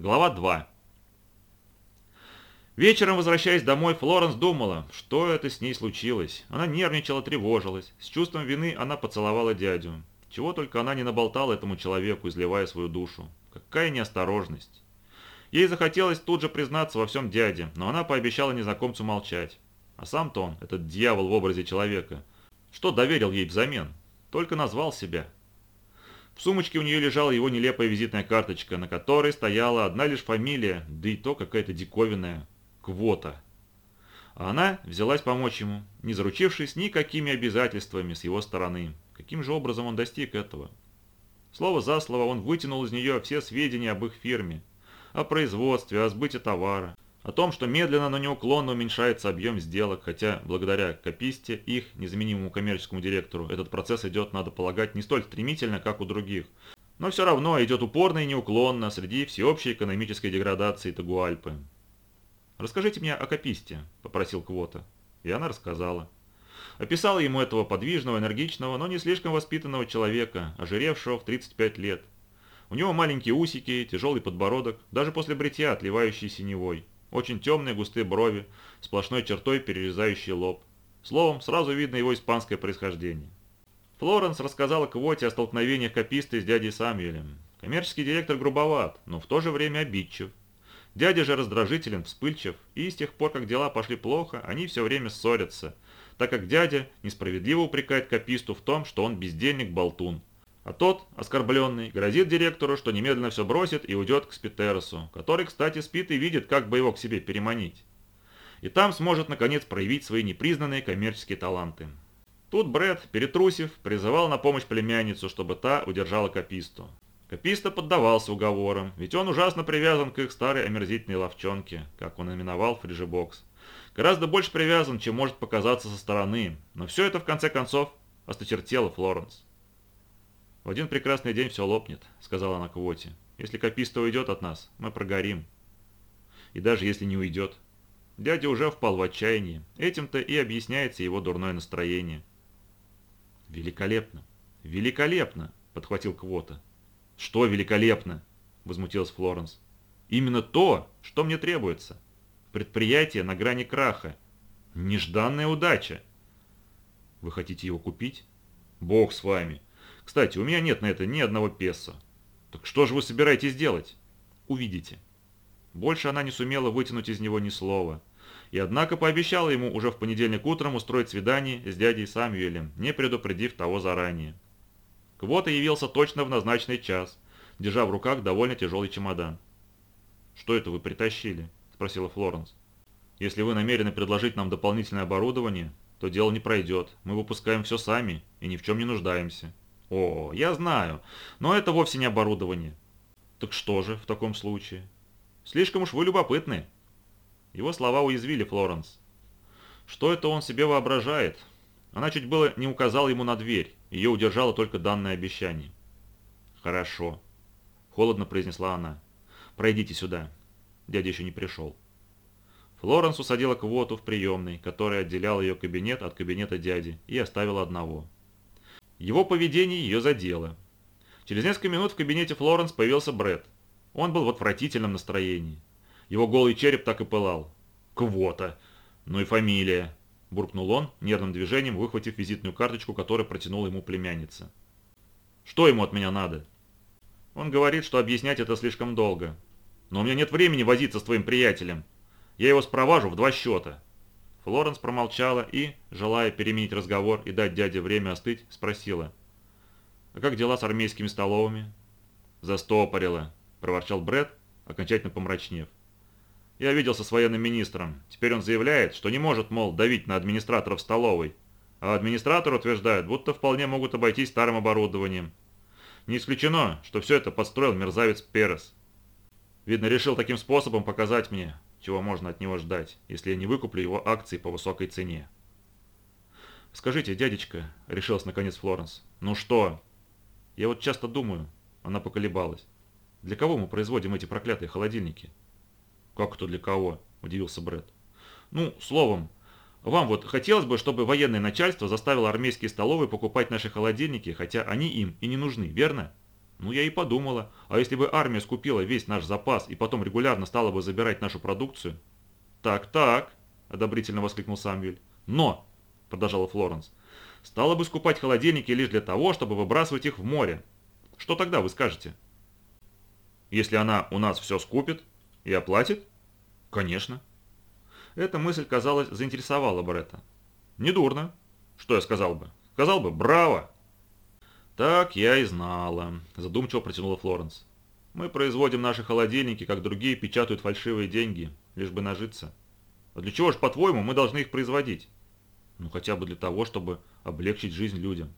Глава 2. Вечером, возвращаясь домой, Флоренс думала, что это с ней случилось. Она нервничала, тревожилась. С чувством вины она поцеловала дядю. Чего только она не наболтала этому человеку, изливая свою душу. Какая неосторожность. Ей захотелось тут же признаться во всем дяде, но она пообещала незнакомцу молчать. А сам-то он, этот дьявол в образе человека, что доверил ей взамен? Только назвал себя. В сумочке у нее лежала его нелепая визитная карточка, на которой стояла одна лишь фамилия, да и то какая-то диковинная – Квота. А она взялась помочь ему, не заручившись никакими обязательствами с его стороны. Каким же образом он достиг этого? Слово за слово он вытянул из нее все сведения об их фирме, о производстве, о сбыте товара, о том, что медленно, но неуклонно уменьшается объем сделок, хотя благодаря кописте, их незаменимому коммерческому директору, этот процесс идет, надо полагать, не столь стремительно, как у других. Но все равно идет упорно и неуклонно среди всеобщей экономической деградации Тагуальпы. «Расскажите мне о кописте», – попросил Квота. И она рассказала. Описала ему этого подвижного, энергичного, но не слишком воспитанного человека, ожиревшего в 35 лет. У него маленькие усики, тяжелый подбородок, даже после бритья отливающий синевой. Очень темные густые брови, сплошной чертой перерезающий лоб. Словом, сразу видно его испанское происхождение. Флоренс рассказала Квоте о столкновениях кописты с дядей Самюэлем. Коммерческий директор грубоват, но в то же время обидчив. Дядя же раздражителен, вспыльчив, и с тех пор, как дела пошли плохо, они все время ссорятся, так как дядя несправедливо упрекает кописту в том, что он бездельник-болтун, а тот, оскорбленный, грозит директору, что немедленно все бросит и уйдет к Спитеросу, который, кстати, спит и видит, как бы его к себе переманить. И там сможет, наконец, проявить свои непризнанные коммерческие таланты. Тут Брэд, перетрусив, призывал на помощь племянницу, чтобы та удержала Каписту. Каписта поддавался уговорам, ведь он ужасно привязан к их старой омерзительной ловчонке, как он именовал фриджибокс. Гораздо больше привязан, чем может показаться со стороны, но все это в конце концов осточертело Флоренс. «В один прекрасный день все лопнет», — сказала она Квоте. «Если Каписта уйдет от нас, мы прогорим. И даже если не уйдет. Дядя уже впал в отчаяние. Этим-то и объясняется его дурное настроение». «Великолепно! Великолепно!» — подхватил Квота. «Что великолепно?» — возмутилась Флоренс. «Именно то, что мне требуется. Предприятие на грани краха. Нежданная удача». «Вы хотите его купить?» «Бог с вами!» Кстати, у меня нет на это ни одного песо. Так что же вы собираетесь делать? Увидите. Больше она не сумела вытянуть из него ни слова. И однако пообещала ему уже в понедельник утром устроить свидание с дядей Самюэлем, не предупредив того заранее. Квота явился точно в назначенный час, держа в руках довольно тяжелый чемодан. «Что это вы притащили?» – спросила Флоренс. «Если вы намерены предложить нам дополнительное оборудование, то дело не пройдет. Мы выпускаем все сами и ни в чем не нуждаемся». О, я знаю, но это вовсе не оборудование. Так что же в таком случае? Слишком уж вы любопытны. Его слова уязвили Флоренс. Что это он себе воображает? Она чуть было не указала ему на дверь, ее удержало только данное обещание. «Хорошо», — холодно произнесла она. «Пройдите сюда». Дядя еще не пришел. Флоренс усадила Квоту в приемной, которая отделяла ее кабинет от кабинета дяди, и оставила одного. Его поведение ее задело. Через несколько минут в кабинете Флоренс появился Бред. Он был в отвратительном настроении. Его голый череп так и пылал. «Квота! Ну и фамилия!» – буркнул он, нервным движением выхватив визитную карточку, которую протянула ему племянница. «Что ему от меня надо?» Он говорит, что объяснять это слишком долго. «Но у меня нет времени возиться с твоим приятелем. Я его спроважу в два счета». Флоренс промолчала и, желая переменить разговор и дать дяде время остыть, спросила. «А как дела с армейскими столовыми?» «Застопорило», – проворчал Бред, окончательно помрачнев. «Я виделся с военным министром. Теперь он заявляет, что не может, мол, давить на администраторов столовой. А администратор утверждает, будто вполне могут обойтись старым оборудованием. Не исключено, что все это подстроил мерзавец Перес. Видно, решил таким способом показать мне, чего можно от него ждать, если я не выкуплю его акции по высокой цене. «Скажите, дядечка», — решилась наконец Флоренс, — «ну что?» «Я вот часто думаю», — она поколебалась, — «для кого мы производим эти проклятые холодильники?» «Как это для кого?» – удивился Бред. «Ну, словом, вам вот хотелось бы, чтобы военное начальство заставило армейские столовые покупать наши холодильники, хотя они им и не нужны, верно?» Ну, я и подумала, а если бы армия скупила весь наш запас и потом регулярно стала бы забирать нашу продукцию? Так-так, одобрительно воскликнул Самвель. Но, продолжала Флоренс, стала бы скупать холодильники лишь для того, чтобы выбрасывать их в море. Что тогда вы скажете? Если она у нас все скупит и оплатит? Конечно. Эта мысль, казалось, заинтересовала Бретта. Недурно. Что я сказал бы? Сказал бы «Браво!» «Так я и знала», – задумчиво протянула Флоренс. «Мы производим наши холодильники, как другие печатают фальшивые деньги, лишь бы нажиться. А для чего же, по-твоему, мы должны их производить? Ну, хотя бы для того, чтобы облегчить жизнь людям».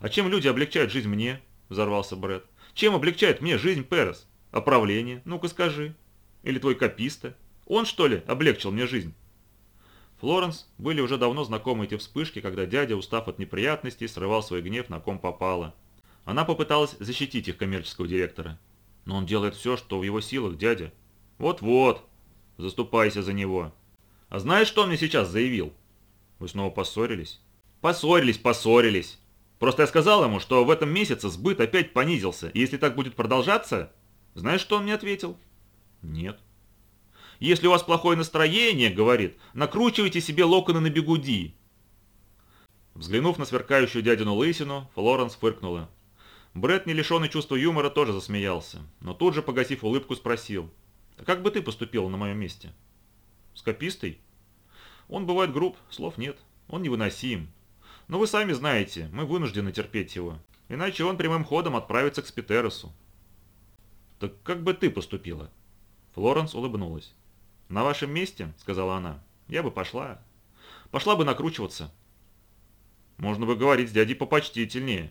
«А чем люди облегчают жизнь мне?» – взорвался Брэд. «Чем облегчает мне жизнь Перес? Оправление? Ну-ка скажи. Или твой кописта? Он, что ли, облегчил мне жизнь?» Флоренс были уже давно знакомы эти вспышки, когда дядя, устав от неприятностей, срывал свой гнев на ком попало. Она попыталась защитить их коммерческого директора. Но он делает все, что в его силах, дядя. Вот-вот, заступайся за него. А знаешь, что он мне сейчас заявил? Вы снова поссорились? Поссорились, поссорились. Просто я сказал ему, что в этом месяце сбыт опять понизился, и если так будет продолжаться... Знаешь, что он мне ответил? Нет. Если у вас плохое настроение, говорит, накручивайте себе локоны на бегуди. Взглянув на сверкающую дядину лысину, Флоренс фыркнула. Брэд, не лишенный чувства юмора, тоже засмеялся, но тут же, погасив улыбку, спросил. «А как бы ты поступил на моем месте?» «С копистой?» «Он бывает груб, слов нет, он невыносим. Но вы сами знаете, мы вынуждены терпеть его, иначе он прямым ходом отправится к Спитеросу». «Так как бы ты поступила?» Флоренс улыбнулась. «На вашем месте, — сказала она, — я бы пошла. Пошла бы накручиваться». «Можно бы говорить с дядей попочтительнее».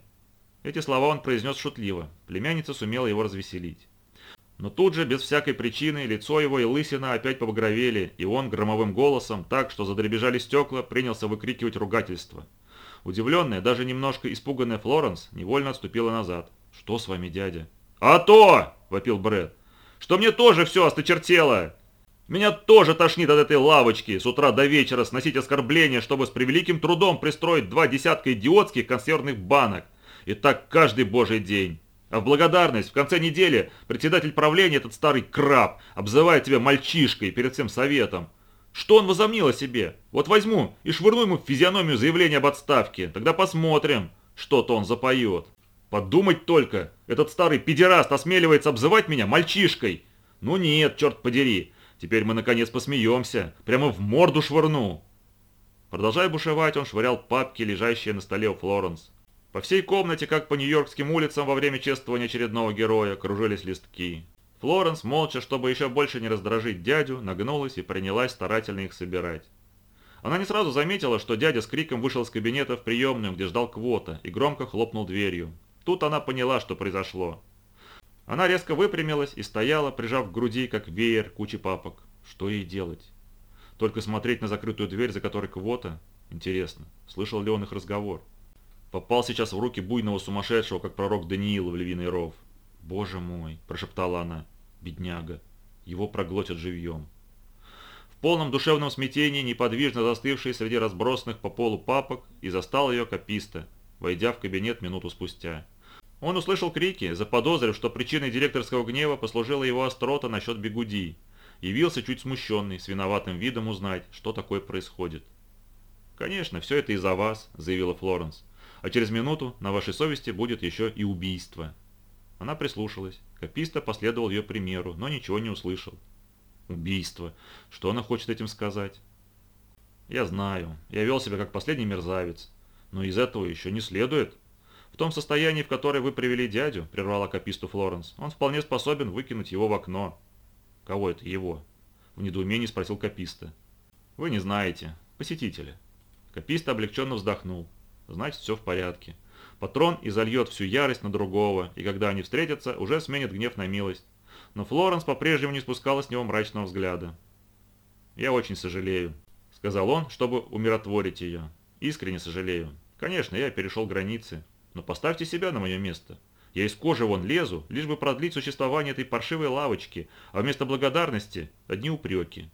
Эти слова он произнес шутливо. Племянница сумела его развеселить. Но тут же, без всякой причины, лицо его и лысина опять побагровели, и он громовым голосом, так что задребежали стекла, принялся выкрикивать ругательство. Удивленная, даже немножко испуганная Флоренс невольно отступила назад. «Что с вами, дядя?» «А то!» – вопил Брэд. «Что мне тоже все осточертело! Меня тоже тошнит от этой лавочки с утра до вечера сносить оскорбления, чтобы с превеликим трудом пристроить два десятка идиотских консервных банок. И так каждый божий день. А в благодарность в конце недели председатель правления, этот старый краб, обзывает тебя мальчишкой перед всем советом. Что он возомнил о себе? Вот возьму и швырну ему в физиономию заявление об отставке. Тогда посмотрим, что-то он запоет. Подумать только, этот старый педераст осмеливается обзывать меня мальчишкой. Ну нет, черт подери. Теперь мы наконец посмеемся. Прямо в морду швырну. Продолжая бушевать, он швырял папки, лежащие на столе у Флоренс. По всей комнате, как по нью-йоркским улицам во время чествования очередного героя, кружились листки. Флоренс, молча, чтобы еще больше не раздражить дядю, нагнулась и принялась старательно их собирать. Она не сразу заметила, что дядя с криком вышел из кабинета в приемную, где ждал Квота, и громко хлопнул дверью. Тут она поняла, что произошло. Она резко выпрямилась и стояла, прижав к груди, как веер, кучи папок. Что ей делать? Только смотреть на закрытую дверь, за которой кого-то? Интересно, слышал ли он их разговор? Попал сейчас в руки буйного сумасшедшего, как пророк Даниил в львиный ров. «Боже мой!» – прошептала она. «Бедняга! Его проглотят живьем!» В полном душевном смятении, неподвижно застывший среди разбросанных по полу папок, и застал ее кописта, войдя в кабинет минуту спустя. Он услышал крики, заподозрив, что причиной директорского гнева послужила его острота насчет бегуди. Явился чуть смущенный, с виноватым видом узнать, что такое происходит. «Конечно, все это из-за вас», – заявила Флоренс. «А через минуту на вашей совести будет еще и убийство». Она прислушалась. Каписта последовал ее примеру, но ничего не услышал. «Убийство. Что она хочет этим сказать?» «Я знаю. Я вел себя как последний мерзавец. Но из этого еще не следует, «В том состоянии, в которое вы привели дядю», – прервала каписту Флоренс, – «он вполне способен выкинуть его в окно». «Кого это его?» – в недоумении спросил каписта. «Вы не знаете. Посетителя». Каписта облегченно вздохнул. «Значит, все в порядке. Патрон изольет всю ярость на другого, и когда они встретятся, уже сменит гнев на милость. Но Флоренс по-прежнему не спускала с него мрачного взгляда. «Я очень сожалею», – сказал он, чтобы умиротворить ее. «Искренне сожалею. Конечно, я перешел границы. Но поставьте себя на мое место. Я из кожи вон лезу, лишь бы продлить существование этой паршивой лавочки, а вместо благодарности одни упреки.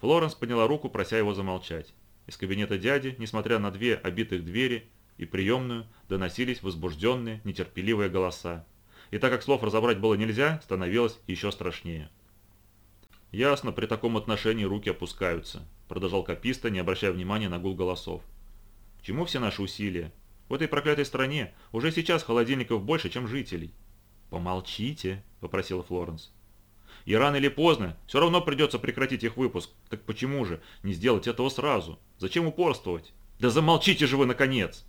Флоренс подняла руку, прося его замолчать. Из кабинета дяди, несмотря на две обитых двери и приемную, доносились возбужденные, нетерпеливые голоса. и так как слов разобрать было нельзя, становилось еще страшнее. «Ясно, при таком отношении руки опускаются», – продолжал Каписта, не обращая внимания на гул голосов. «К чему все наши усилия? В этой проклятой стране уже сейчас холодильников больше, чем жителей». «Помолчите», – попросила Флоренс. «И рано или поздно все равно придется прекратить их выпуск. Так почему же не сделать этого сразу? Зачем упорствовать? Да замолчите же вы, наконец!»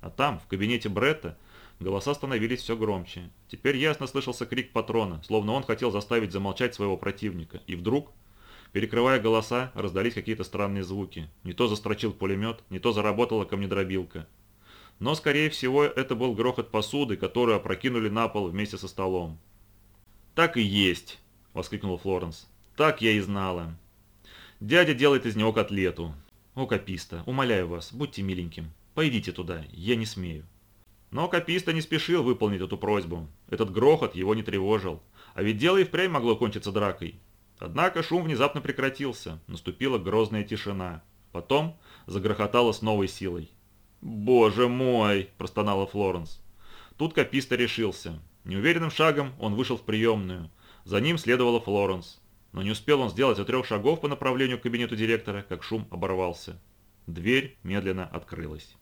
А там, в кабинете Бретта, голоса становились все громче. Теперь ясно слышался крик патрона, словно он хотел заставить замолчать своего противника. И вдруг, перекрывая голоса, раздались какие-то странные звуки. Не то застрочил пулемет, не то заработала камнедробилка. Но, скорее всего, это был грохот посуды, которую опрокинули на пол вместе со столом. «Так и есть!» – воскликнула Флоренс. «Так я и знала. Дядя делает из него котлету. О, Каписта, умоляю вас, будьте миленьким. Пойдите туда, я не смею». Но Каписта не спешил выполнить эту просьбу. Этот грохот его не тревожил. А ведь дело и впрямь могло кончиться дракой. Однако шум внезапно прекратился. Наступила грозная тишина. Потом загрохотало с новой силой. «Боже мой!» – простонала Флоренс. Тут Каписта решился. Неуверенным шагом он вышел в приемную. За ним следовала Флоренс. Но не успел он сделать и трех шагов по направлению к кабинету директора, как шум оборвался. Дверь медленно открылась.